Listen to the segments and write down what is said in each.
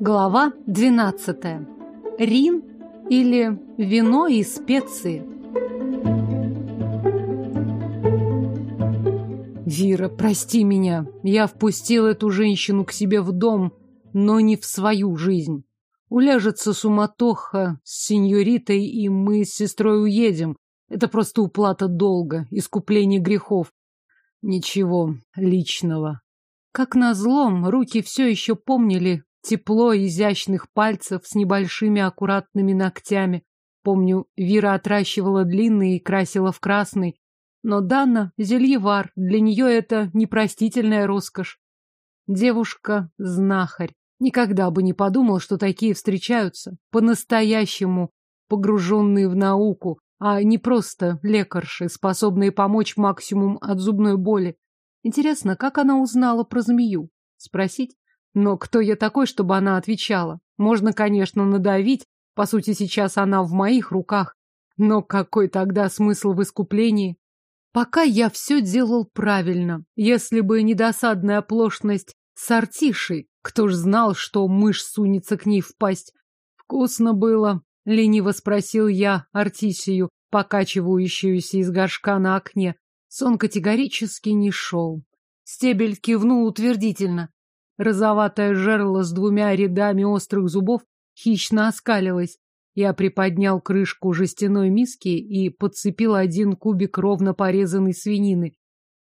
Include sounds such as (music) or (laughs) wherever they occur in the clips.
Глава 12. Рин или вино и специи. Вира, прости меня. Я впустил эту женщину к себе в дом, но не в свою жизнь. Уляжется суматоха с сеньоритой, и мы с сестрой уедем. Это просто уплата долга, искупление грехов. Ничего личного. Как назло, руки все еще помнили тепло изящных пальцев с небольшими аккуратными ногтями. Помню, Вира отращивала длинные и красила в красный. Но Дана — зельевар, для нее это непростительная роскошь. Девушка-знахарь. Никогда бы не подумал, что такие встречаются, по-настоящему погруженные в науку, а не просто лекарши, способные помочь максимум от зубной боли. Интересно, как она узнала про змею? Спросить? Но кто я такой, чтобы она отвечала? Можно, конечно, надавить, по сути, сейчас она в моих руках. Но какой тогда смысл в искуплении? Пока я все делал правильно. Если бы не досадная оплошность с артишей, кто ж знал, что мышь сунется к ней в пасть? Вкусно было, лениво спросил я Артисию, покачивающуюся из горшка на окне. Сон категорически не шел. Стебель кивнул утвердительно. Розоватое жерло с двумя рядами острых зубов хищно оскалилось. Я приподнял крышку жестяной миски и подцепил один кубик ровно порезанной свинины.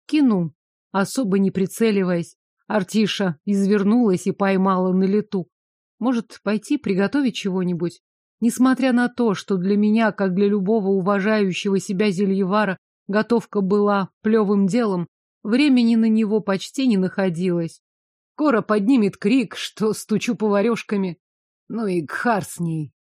Кинул, особо не прицеливаясь. Артиша извернулась и поймала на лету. Может, пойти приготовить чего-нибудь? Несмотря на то, что для меня, как для любого уважающего себя зельевара, готовка была плевым делом, времени на него почти не находилось. Скоро поднимет крик, что стучу поварешками. Ну и гхар с ней.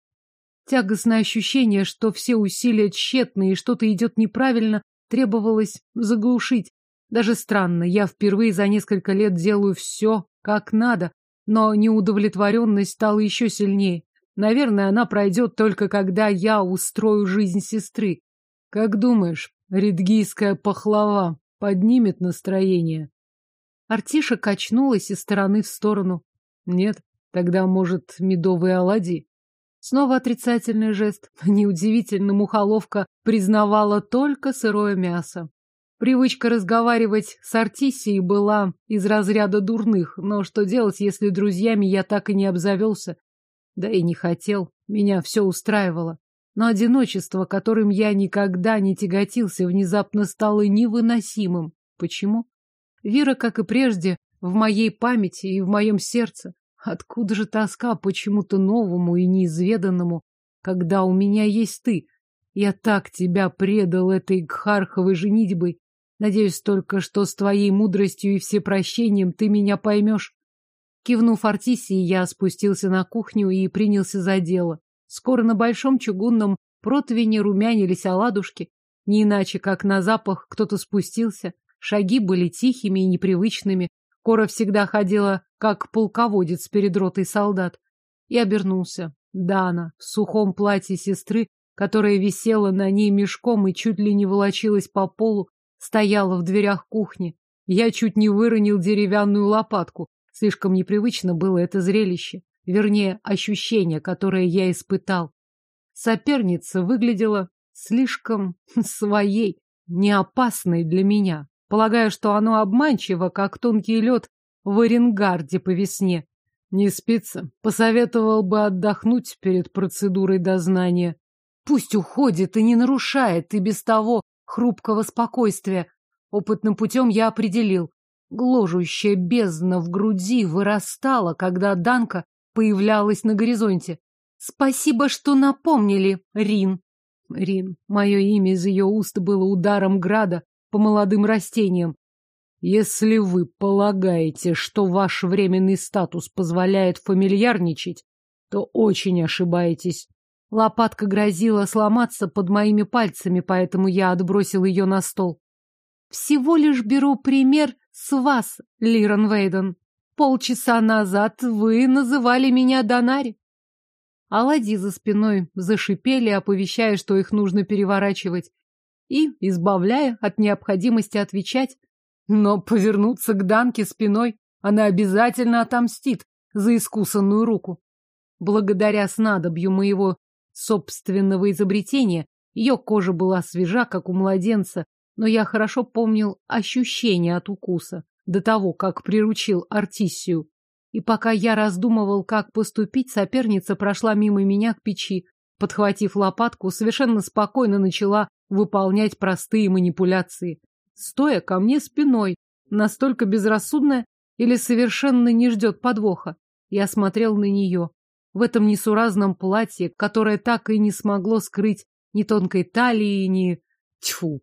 Тягостное ощущение, что все усилия тщетны и что-то идет неправильно, требовалось заглушить. Даже странно, я впервые за несколько лет делаю все как надо, но неудовлетворенность стала еще сильнее. Наверное, она пройдет только когда я устрою жизнь сестры. Как думаешь, редгийская пахлава поднимет настроение? Артиша качнулась из стороны в сторону. Нет, тогда, может, медовые оладьи? Снова отрицательный жест. (laughs) Неудивительно, мухоловка признавала только сырое мясо. Привычка разговаривать с Артисией была из разряда дурных, но что делать, если друзьями я так и не обзавелся? Да и не хотел, меня все устраивало. Но одиночество, которым я никогда не тяготился, внезапно стало невыносимым. Почему? Вера, как и прежде, в моей памяти и в моем сердце. Откуда же тоска почему-то новому и неизведанному, когда у меня есть ты? Я так тебя предал этой гхарховой женитьбой. Надеюсь только, что с твоей мудростью и всепрощением ты меня поймешь. Кивнув Артисии, я спустился на кухню и принялся за дело. Скоро на большом чугунном противне румянились оладушки. Не иначе, как на запах кто-то спустился. Шаги были тихими и непривычными. Кора всегда ходила, как полководец перед ротой солдат. И обернулся. Дана в сухом платье сестры, которая висела на ней мешком и чуть ли не волочилась по полу, стояла в дверях кухни. Я чуть не выронил деревянную лопатку. Слишком непривычно было это зрелище. Вернее, ощущение, которое я испытал. Соперница выглядела слишком (laughs) своей, неопасной для меня. Полагаю, что оно обманчиво, как тонкий лед в Оренгарде по весне. Не спится. Посоветовал бы отдохнуть перед процедурой дознания. Пусть уходит и не нарушает и без того хрупкого спокойствия. Опытным путем я определил. Гложущая бездна в груди вырастала, когда Данка появлялась на горизонте. Спасибо, что напомнили, Рин. Рин. Мое имя из ее уст было ударом града, по молодым растениям. Если вы полагаете, что ваш временный статус позволяет фамильярничать, то очень ошибаетесь. Лопатка грозила сломаться под моими пальцами, поэтому я отбросил ее на стол. Всего лишь беру пример с вас, Лирон Вейден. Полчаса назад вы называли меня Донари. Оладьи за спиной зашипели, оповещая, что их нужно переворачивать и избавляя от необходимости отвечать. Но повернуться к Данке спиной она обязательно отомстит, за искусанную руку. Благодаря снадобью моего собственного изобретения ее кожа была свежа, как у младенца, но я хорошо помнил ощущение от укуса до того, как приручил Артисию. И пока я раздумывал, как поступить, соперница прошла мимо меня к печи, подхватив лопатку, совершенно спокойно начала выполнять простые манипуляции, стоя ко мне спиной, настолько безрассудная или совершенно не ждет подвоха. Я смотрел на нее. В этом несуразном платье, которое так и не смогло скрыть ни тонкой талии, ни... Тьфу!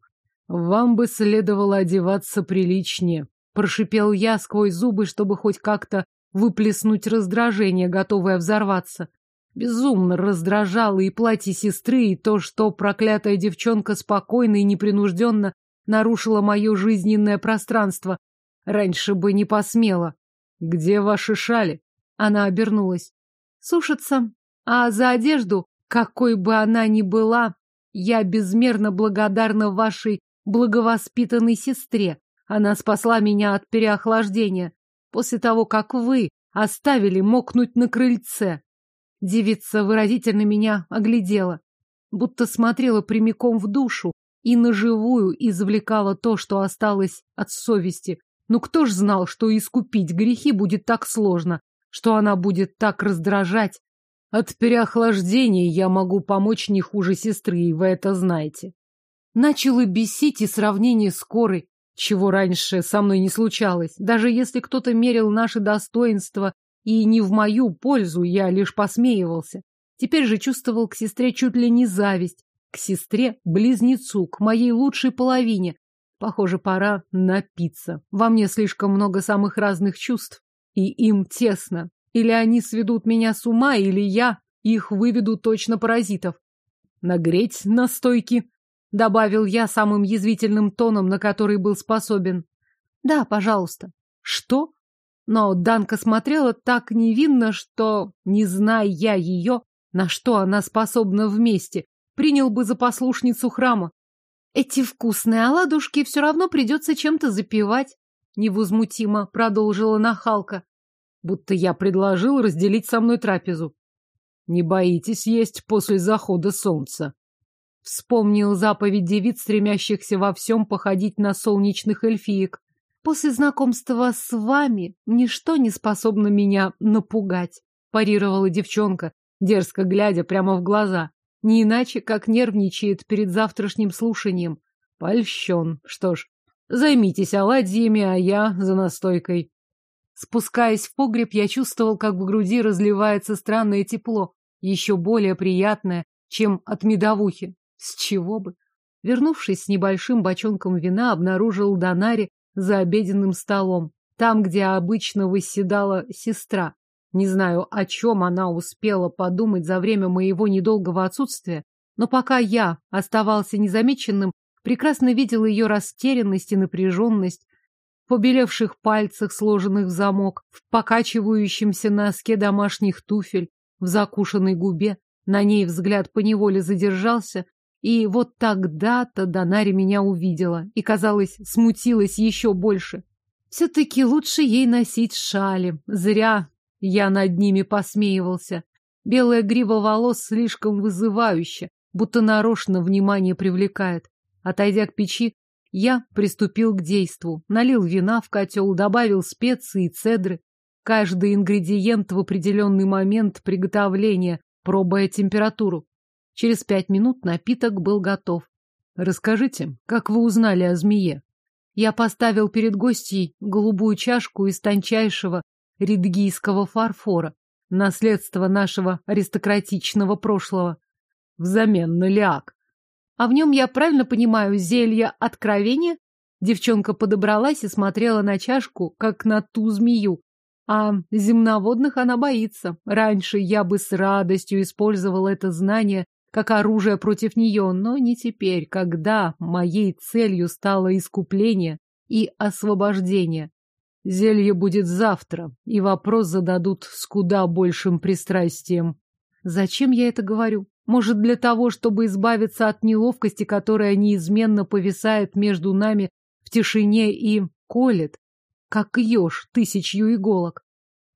Вам бы следовало одеваться приличнее, прошипел я сквозь зубы, чтобы хоть как-то выплеснуть раздражение, готовое взорваться. Безумно раздражало и платье сестры, и то, что проклятая девчонка спокойно и непринужденно нарушила мое жизненное пространство. Раньше бы не посмела. «Где ваши шали?» Она обернулась. «Сушатся. А за одежду, какой бы она ни была, я безмерно благодарна вашей благовоспитанной сестре. Она спасла меня от переохлаждения после того, как вы оставили мокнуть на крыльце. Девица выразительно меня оглядела, будто смотрела прямиком в душу и наживую извлекала то, что осталось от совести. Ну кто ж знал, что искупить грехи будет так сложно, что она будет так раздражать? От переохлаждения я могу помочь не хуже сестры, и вы это знаете. Начало бесить и сравнение с Корой, чего раньше со мной не случалось. Даже если кто-то мерил наши достоинства и не в мою пользу, я лишь посмеивался. Теперь же чувствовал к сестре чуть ли не зависть. К сестре-близнецу, к моей лучшей половине. Похоже, пора напиться. Во мне слишком много самых разных чувств. И им тесно. Или они сведут меня с ума, или я их выведу точно паразитов. Нагреть настойки, добавил я самым язвительным тоном, на который был способен. Да, пожалуйста. Что? Но Данка смотрела так невинно, что, не зная я ее, на что она способна вместе, принял бы за послушницу храма. Эти вкусные оладушки все равно придется чем-то запивать, невозмутимо продолжила нахалка, будто я предложил разделить со мной трапезу. Не боитесь есть после захода солнца. Вспомнил заповедь девиц, стремящихся во всем походить на солнечных эльфиек. После знакомства с вами ничто не способно меня напугать, парировала девчонка, дерзко глядя прямо в глаза. Не иначе, как нервничает перед завтрашним слушанием. Польщен. Что ж, займитесь оладьями, а я за настойкой. Спускаясь в погреб, я чувствовал, как в груди разливается странное тепло, еще более приятное, чем от медовухи. С чего бы? Вернувшись с небольшим бочонком вина, обнаружил Донари за обеденным столом, там, где обычно восседала сестра. Не знаю, о чем она успела подумать за время моего недолгого отсутствия, но пока я оставался незамеченным, прекрасно видел ее растерянность и напряженность, в побелевших пальцах, сложенных в замок, в покачивающемся носке домашних туфель, в закушенной губе. На ней взгляд поневоле задержался, и вот тогда-то Донари меня увидела и, казалось, смутилась еще больше. Все-таки лучше ей носить шали. Зря я над ними посмеивался. Белая грива волос слишком вызывающе, будто нарочно внимание привлекает. Отойдя к печи, я приступил к действу. Налил вина в котел, добавил специи и цедры. Каждый ингредиент в определенный момент приготовления, пробуя температуру. Через пять минут напиток был готов. Расскажите, как вы узнали о змее? Я поставил перед гостьей голубую чашку из тончайшего редгийского фарфора, наследство нашего аристократичного прошлого, взамен на лиак. А в нем, я правильно понимаю, зелье откровения? Девчонка подобралась и смотрела на чашку, как на ту змею. А земноводных она боится. Раньше я бы с радостью использовал это знание как оружие против нее, но не теперь, когда моей целью стало искупление и освобождение. Зелье будет завтра, и вопрос зададут с куда большим пристрастием. Зачем я это говорю? Может, для того, чтобы избавиться от неловкости, которая неизменно повисает между нами в тишине и колет, как еж тысячью иголок.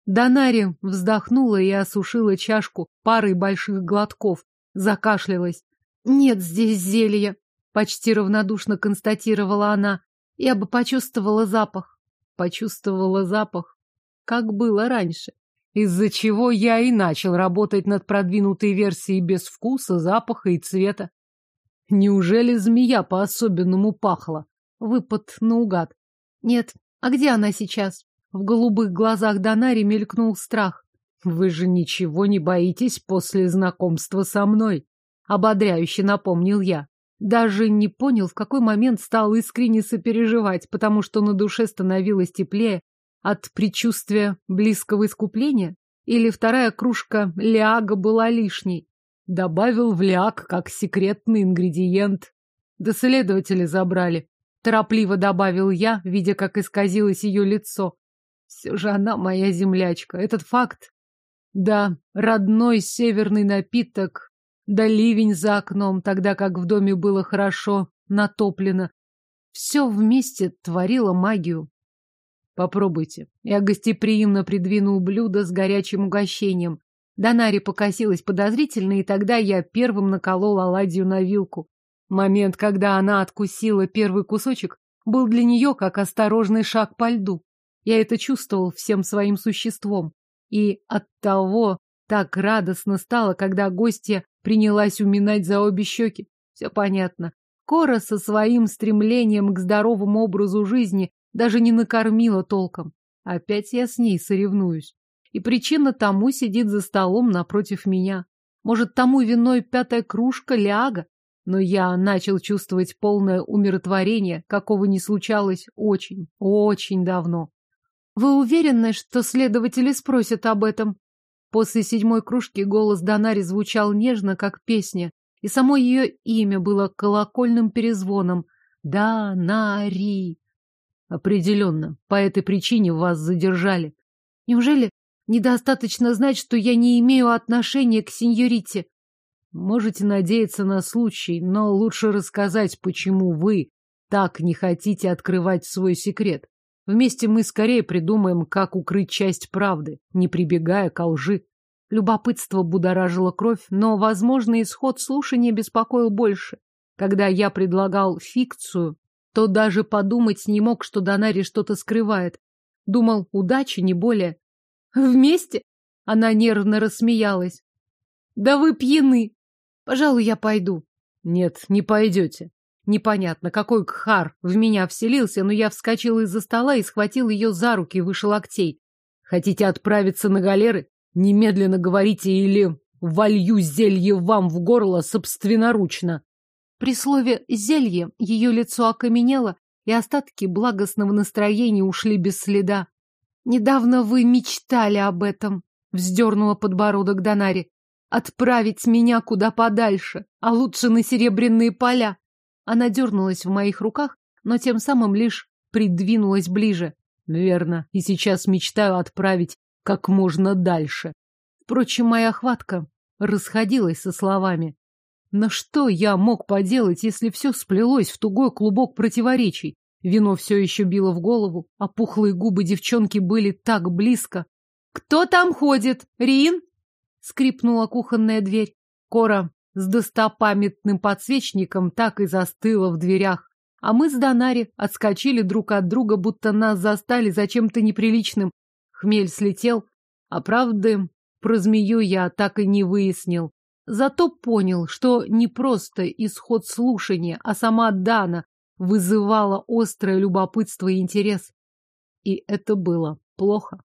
Донари вздохнула и осушила чашку парой больших глотков, закашлялась. «Нет здесь зелья», — почти равнодушно констатировала она. «Я бы почувствовала запах». Почувствовала запах, как было раньше, из-за чего я и начал работать над продвинутой версией без вкуса, запаха и цвета. Неужели змея по-особенному пахла? Выпад наугад. Нет, а где она сейчас? В голубых глазах Донари мелькнул страх. Вы же ничего не боитесь после знакомства со мной? Ободряюще напомнил я. Даже не понял, в какой момент стал искренне сопереживать, потому что на душе становилось теплее от предчувствия близкого искупления. Или вторая кружка ляга была лишней. Добавил в ляг как секретный ингредиент. Да следователи забрали. Торопливо добавил я, видя, как исказилось ее лицо. Все же она моя землячка. Этот факт... Да, родной северный напиток, да ливень за окном, тогда как в доме было хорошо натоплено. Все вместе творило магию. Попробуйте. Я гостеприимно придвинул блюдо с горячим угощением. Донари покосилась подозрительно, и тогда я первым наколол оладью на вилку. Момент, когда она откусила первый кусочек, был для нее как осторожный шаг по льду. Я это чувствовал всем своим существом. И оттого так радостно стало, когда гостья принялась уминать за обе щеки. Все понятно. Кора со своим стремлением к здоровому образу жизни даже не накормила толком. Опять я с ней соревнуюсь. И причина тому сидит за столом напротив меня. Может, тому виной пятая кружка ляга? Но я начал чувствовать полное умиротворение, какого не случалось очень, очень давно. Вы уверены, что следователи спросят об этом? После седьмой кружки голос Донари звучал нежно, как песня, и само ее имя было колокольным перезвоном. Донари. Определенно, по этой причине вас задержали. Неужели недостаточно знать, что я не имею отношения к сеньорите? Можете надеяться на случай, но лучше рассказать, почему вы так не хотите открывать свой секрет. Вместе мы скорее придумаем, как укрыть часть правды, не прибегая к лжи. Любопытство будоражило кровь, но возможный исход слушания беспокоил больше. Когда я предлагал фикцию, то даже подумать не мог, что Донари что-то скрывает. Думал, удачи, не более. Вместе? Она нервно рассмеялась. Да вы пьяны. Пожалуй, я пойду. Нет, не пойдете. Непонятно, какой кхар в меня вселился, но я вскочил из-за стола и схватил ее за руки выше локтей. Хотите отправиться на галеры? Немедленно говорите или волью зелье вам в горло собственноручно. При слове «зелье» ее лицо окаменело, и остатки благостного настроения ушли без следа. «Недавно вы мечтали об этом», — вздернула подбородок Донари. «Отправить меня куда подальше, а лучше на серебряные поля. Она дернулась в моих руках, но тем самым лишь придвинулась ближе. Верно, и сейчас мечтаю отправить как можно дальше. Впрочем, моя хватка расходилась со словами. Но что я мог поделать, если все сплелось в тугой клубок противоречий? Вино все еще било в голову, а пухлые губы девчонки были так близко. «Кто там ходит? Рин?» — скрипнула кухонная дверь. Кора с достопамятным подсвечником так и застыла в дверях. А мы с Донари отскочили друг от друга, будто нас застали за чем-то неприличным. Хмель слетел, а правды про змею я так и не выяснил. Зато понял, что не просто исход слушания, а сама Дана вызывала острое любопытство и интерес. И это было плохо.